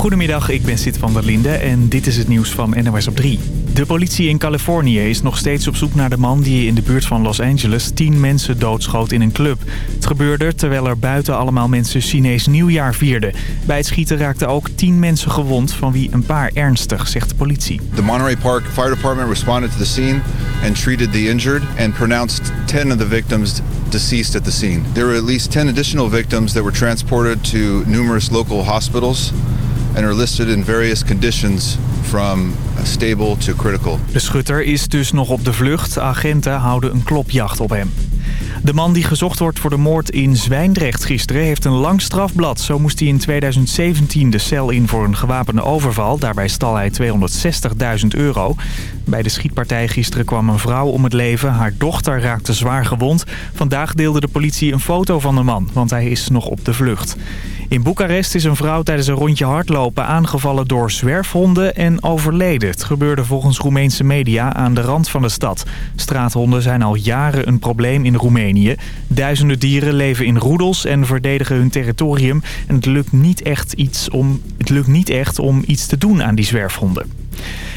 Goedemiddag, ik ben Sid van der Linde en dit is het nieuws van NOS op 3. De politie in Californië is nog steeds op zoek naar de man die in de buurt van Los Angeles 10 mensen doodschoot in een club. Het gebeurde terwijl er buiten allemaal mensen Chinees nieuwjaar vierden. Bij het schieten raakten ook 10 mensen gewond, van wie een paar ernstig, zegt de politie. The Monterey Park Fire Department responded to the scene and treated the injured and pronounced 10 of the victims deceased at the scene. There were at least 10 additional victims that were transported to numerous local hospitals and are listed in various conditions from stable to critical. De schutter is dus nog op de vlucht. Agenten houden een klopjacht op hem. De man die gezocht wordt voor de moord in Zwijndrecht gisteren heeft een lang strafblad. Zo moest hij in 2017 de cel in voor een gewapende overval. Daarbij stal hij 260.000 euro. Bij de schietpartij gisteren kwam een vrouw om het leven. Haar dochter raakte zwaar gewond. Vandaag deelde de politie een foto van de man, want hij is nog op de vlucht. In Boekarest is een vrouw tijdens een rondje hardlopen aangevallen door zwerfhonden en overleden. Het gebeurde volgens Roemeense media aan de rand van de stad. Straathonden zijn al jaren een probleem in Roemenië. Duizenden dieren leven in roedels en verdedigen hun territorium. En het lukt niet echt, iets om, het lukt niet echt om iets te doen aan die zwerfhonden.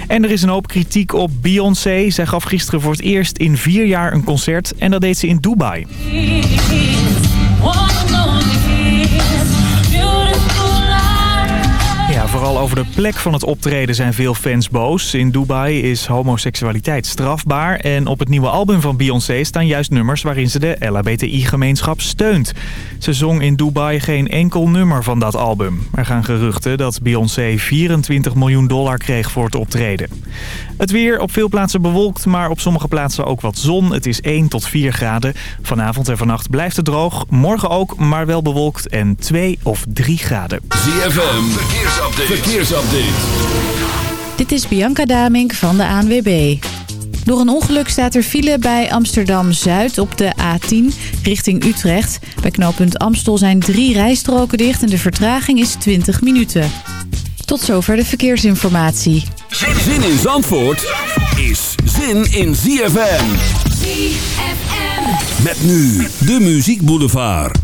En er is een hoop kritiek op Beyoncé. Zij gaf gisteren voor het eerst in vier jaar een concert en dat deed ze in Dubai. Vooral over de plek van het optreden zijn veel fans boos. In Dubai is homoseksualiteit strafbaar. En op het nieuwe album van Beyoncé staan juist nummers waarin ze de LHBTI-gemeenschap steunt. Ze zong in Dubai geen enkel nummer van dat album. Er gaan geruchten dat Beyoncé 24 miljoen dollar kreeg voor het optreden. Het weer op veel plaatsen bewolkt, maar op sommige plaatsen ook wat zon. Het is 1 tot 4 graden. Vanavond en vannacht blijft het droog. Morgen ook, maar wel bewolkt en 2 of 3 graden. ZFM, verkeersupdate. Verkeersupdate. Dit is Bianca Damink van de ANWB. Door een ongeluk staat er file bij Amsterdam-Zuid op de A10 richting Utrecht. Bij knooppunt Amstel zijn drie rijstroken dicht en de vertraging is 20 minuten. Tot zover de verkeersinformatie. Zin in Zandvoort is zin in ZFM. ZFM. Met nu de Muziek Boulevard.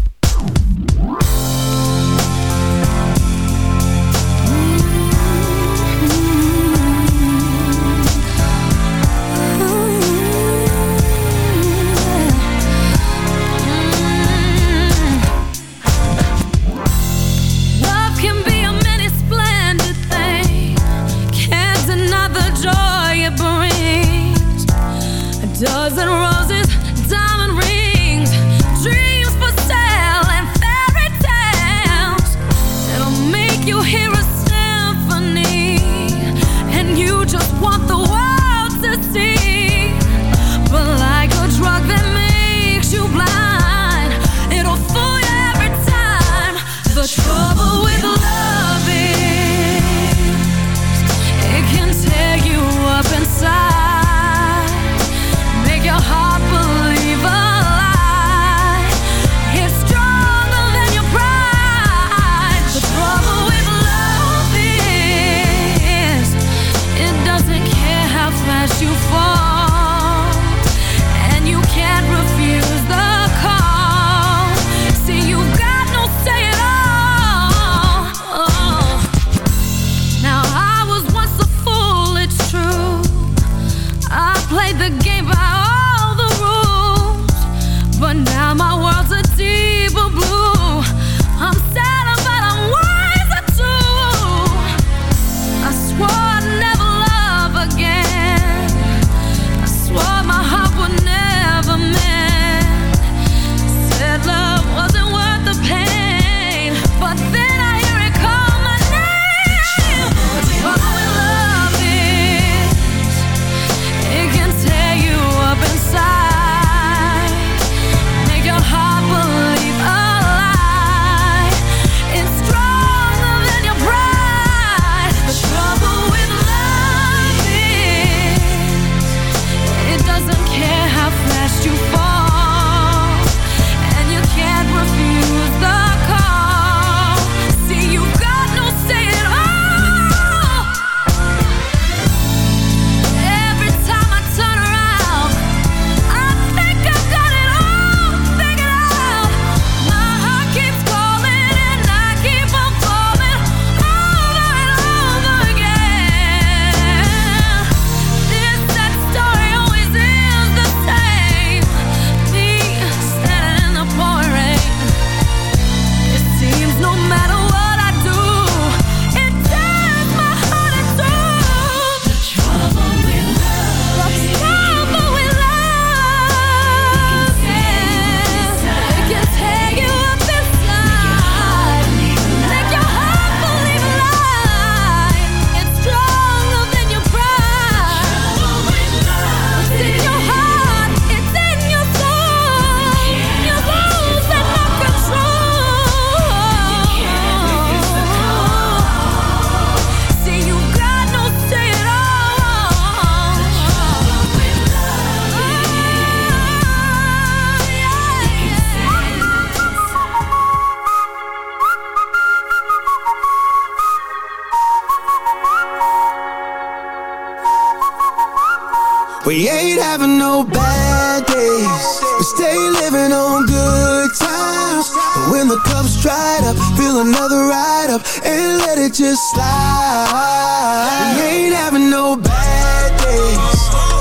Let it just slide. We ain't having no bad days.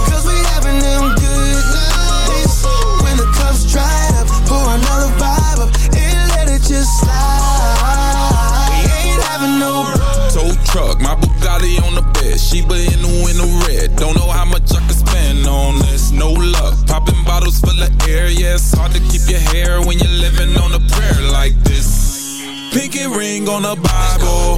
Cause we having them good nights. When the cup's dried up, pour another vibe up and let it just slide. We ain't having no Tow truck, my Bugatti on the bed. Sheba in the window red. Don't know how much I can spend on this. No luck. Popping bottles full of air. Yeah, it's hard to keep your hair when you're living on a prayer like this. Pinky ring on the Bible.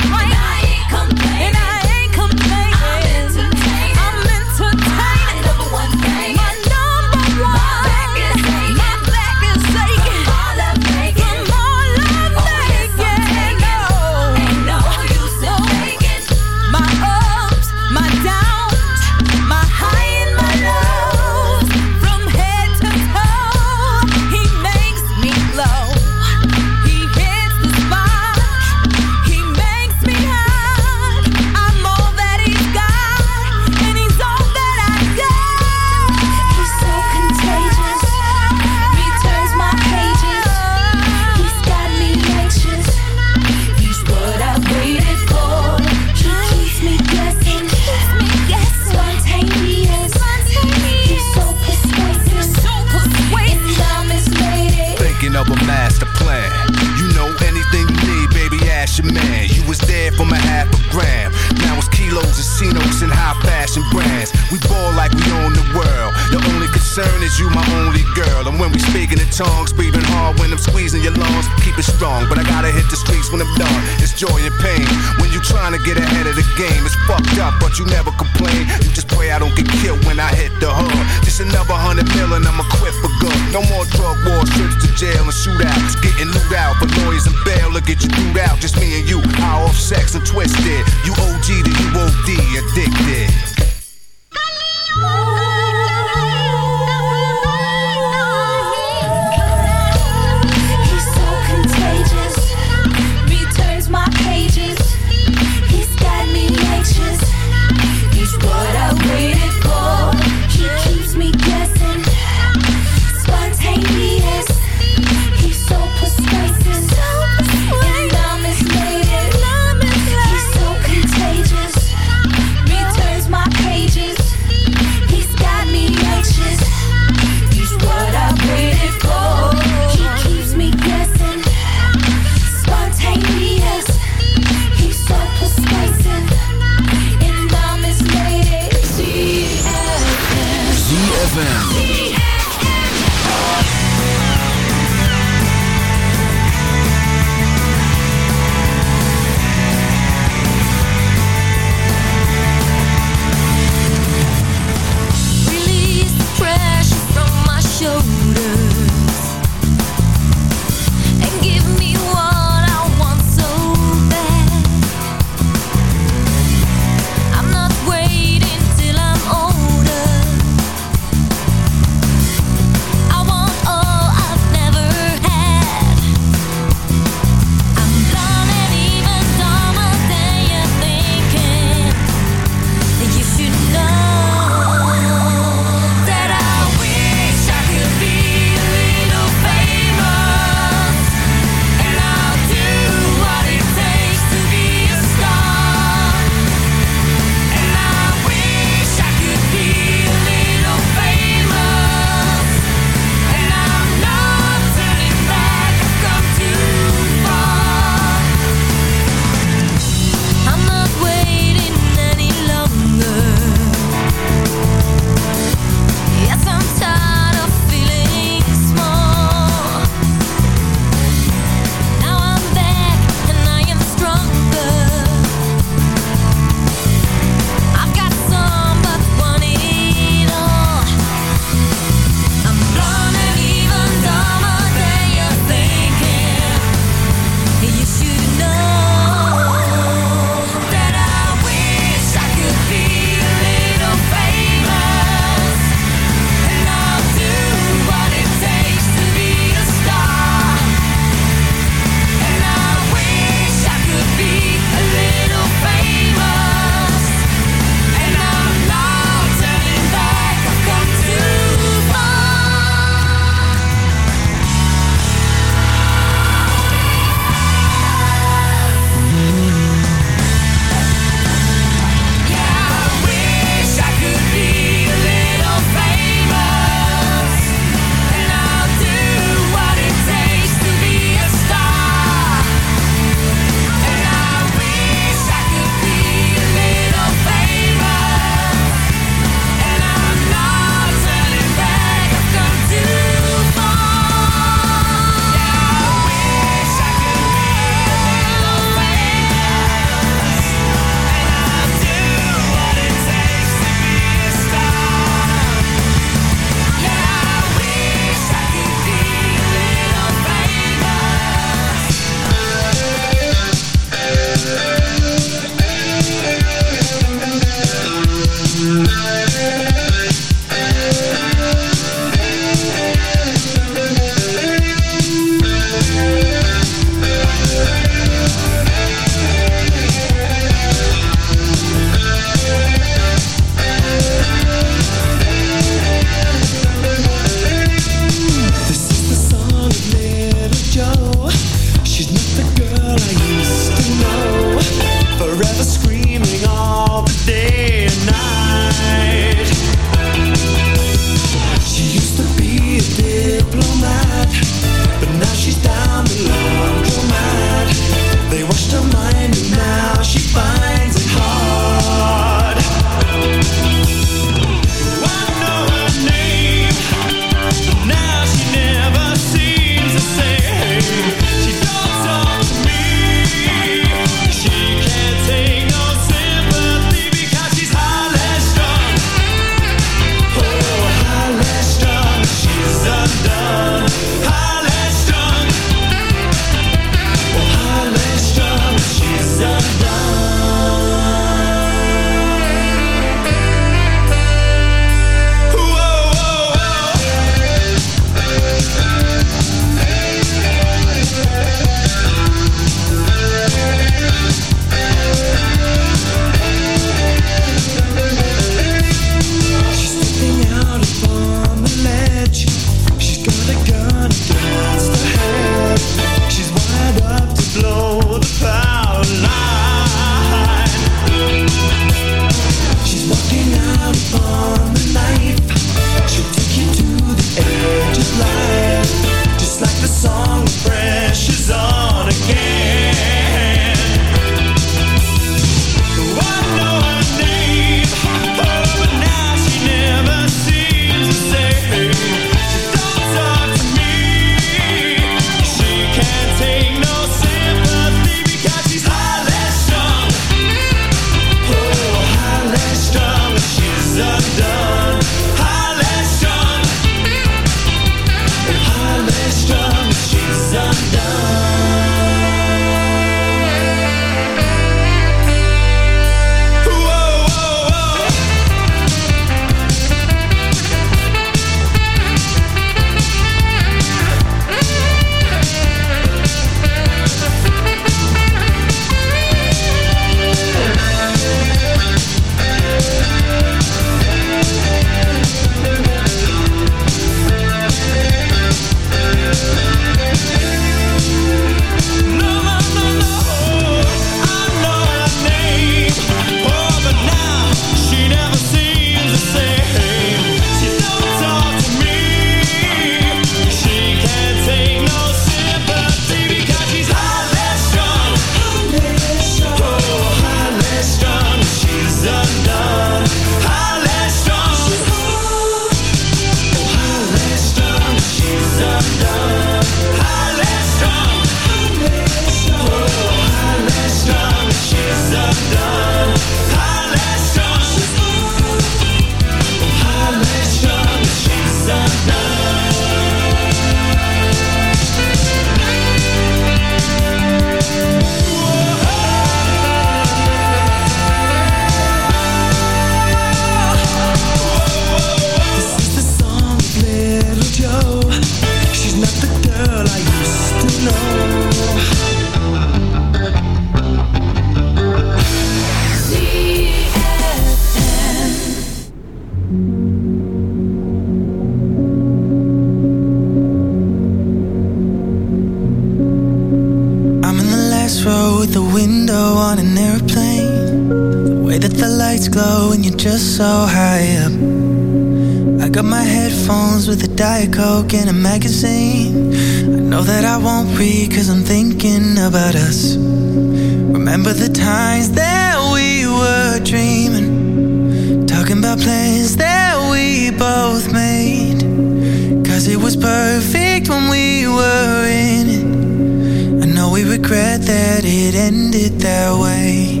we regret that it ended that way.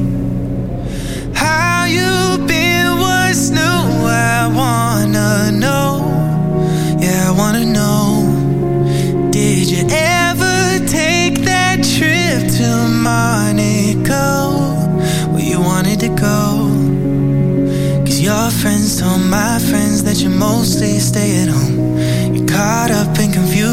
How you been? What's new? I wanna know. Yeah, I wanna know. Did you ever take that trip to Monaco? Where you wanted to go? Cause your friends told my friends that you mostly stay at home. You caught up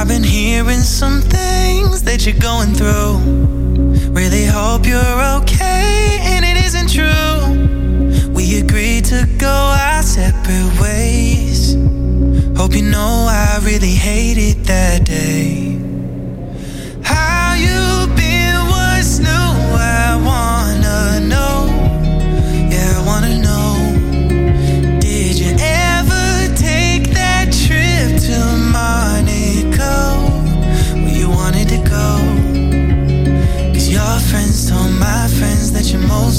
I've been hearing some things that you're going through Really hope you're okay and it isn't true We agreed to go our separate ways Hope you know I really hated that day. How you been?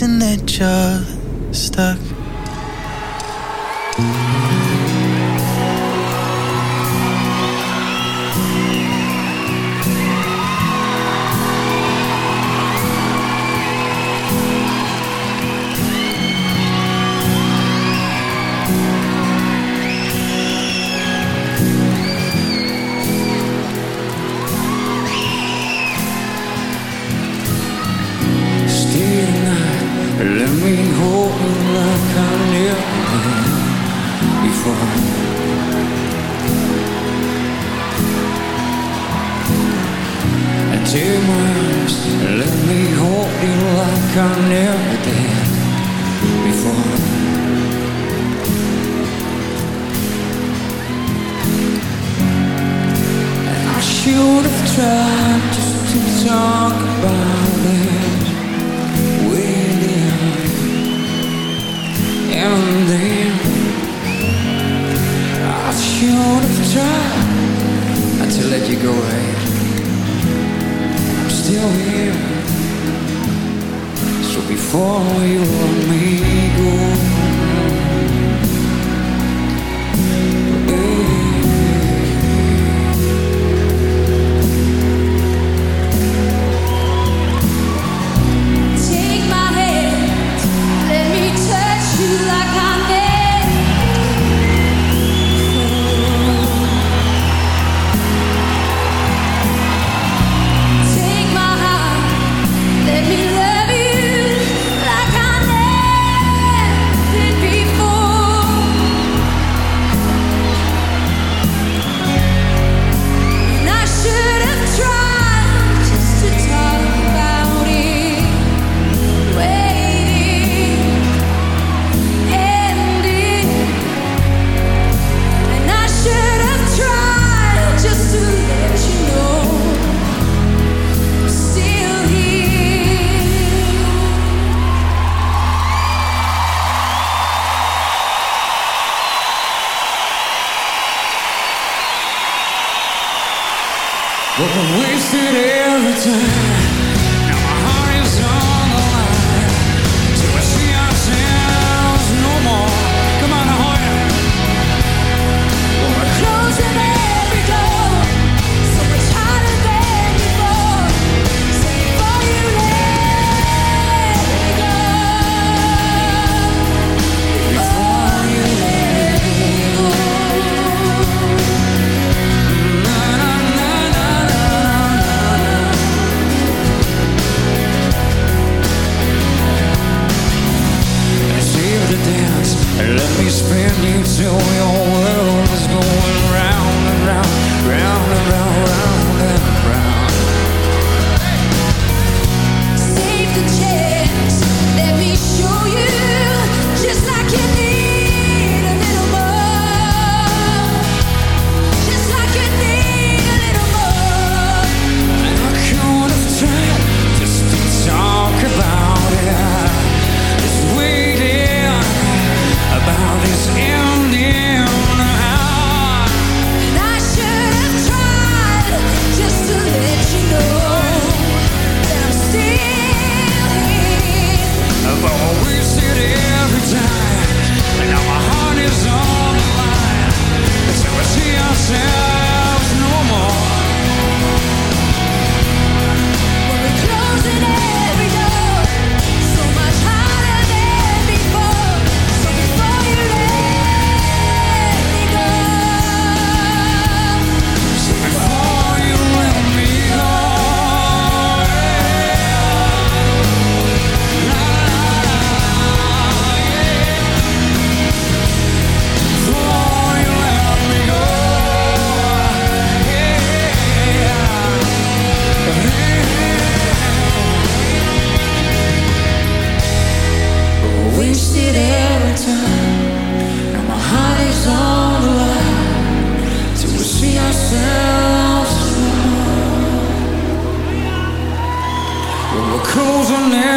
Reason that you're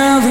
around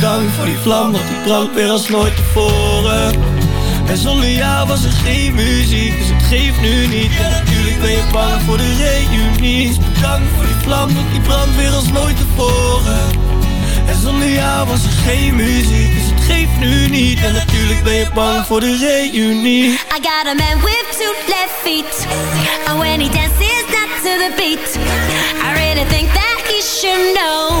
Bedankt voor die vlam, want die brandt weer als nooit tevoren. En zonder jou was er geen muziek, dus het geeft nu niet. En natuurlijk ben je bang voor de reunie. Dus bedankt voor die vlam, want die brandt weer als nooit tevoren. En zonder jou was er geen muziek, dus het geeft nu niet. En natuurlijk ben je bang voor de reunie. I got a man with two left feet. And when he dances not to the beat, I really think that he should know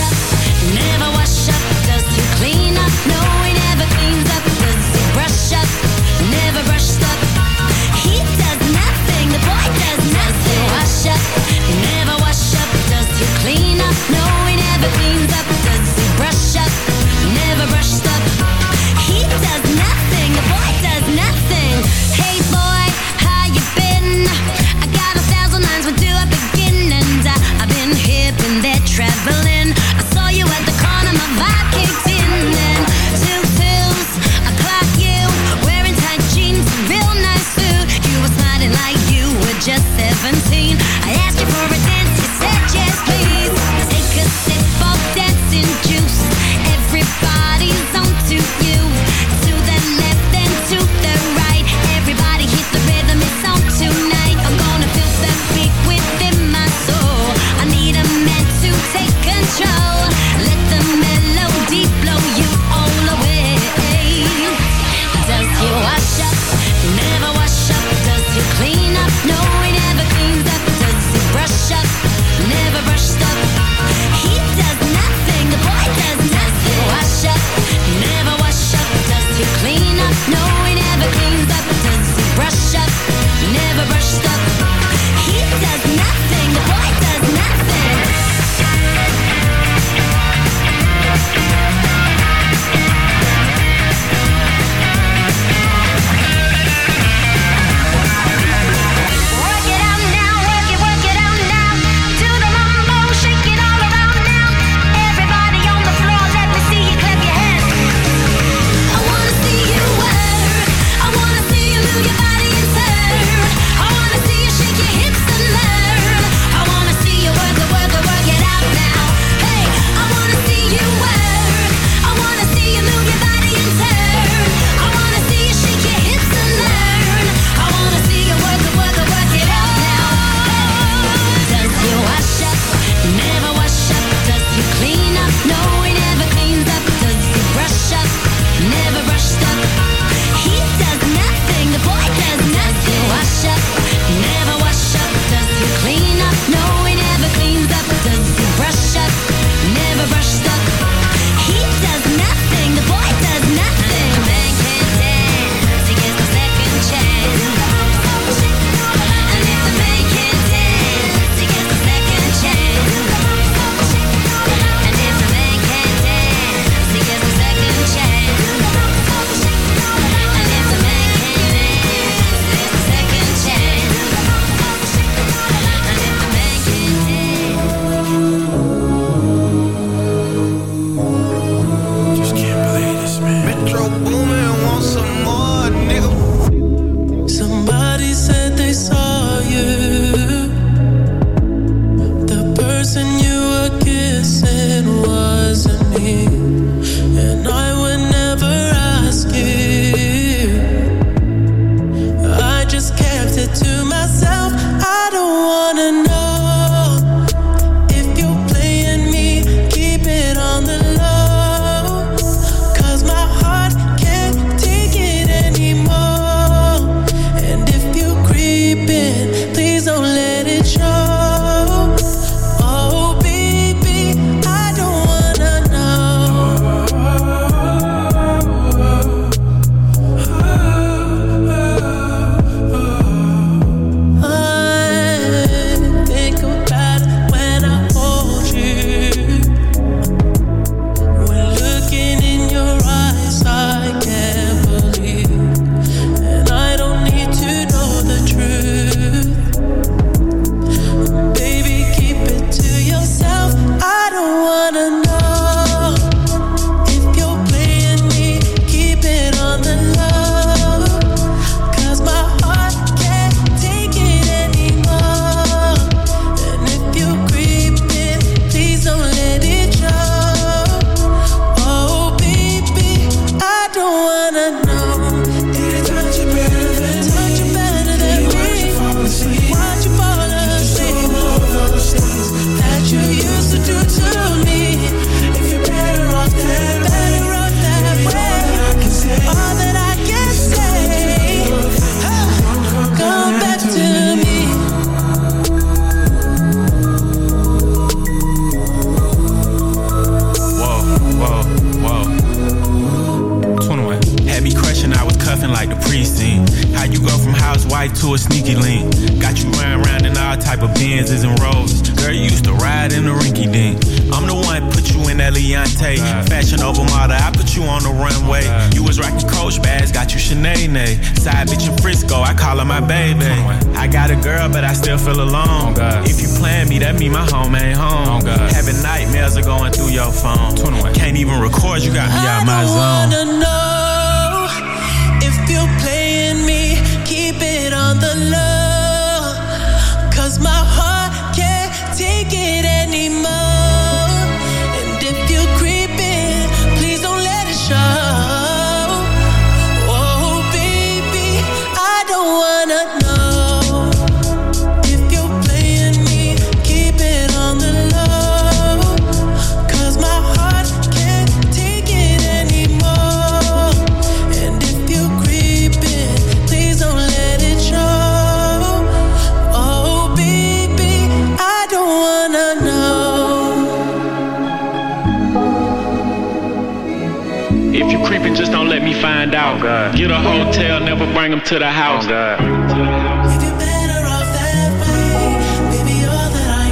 Stop. No, Knowing everything's up person you were kissing cuffing like the precinct. How you go from housewife to a sneaky link? Got you running around in all type of Benzes and Rolls. Girl, you used to ride in the rinky dink. I'm the one put you in that Leontay. Fashion over model, I put you on the runway. You was rocking Coach bags, got you Sinead. Side bitch in Frisco, I call her my baby. I got a girl, but I still feel alone. If you plan me, that mean my home ain't home. Having nightmares are going through your phone. Can't even record, you got me out my zone. On the low, Oh, find out. Get a hotel, never bring them to the oh, house. Baby, all that I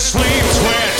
like a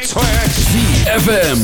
Twitch. ZFM.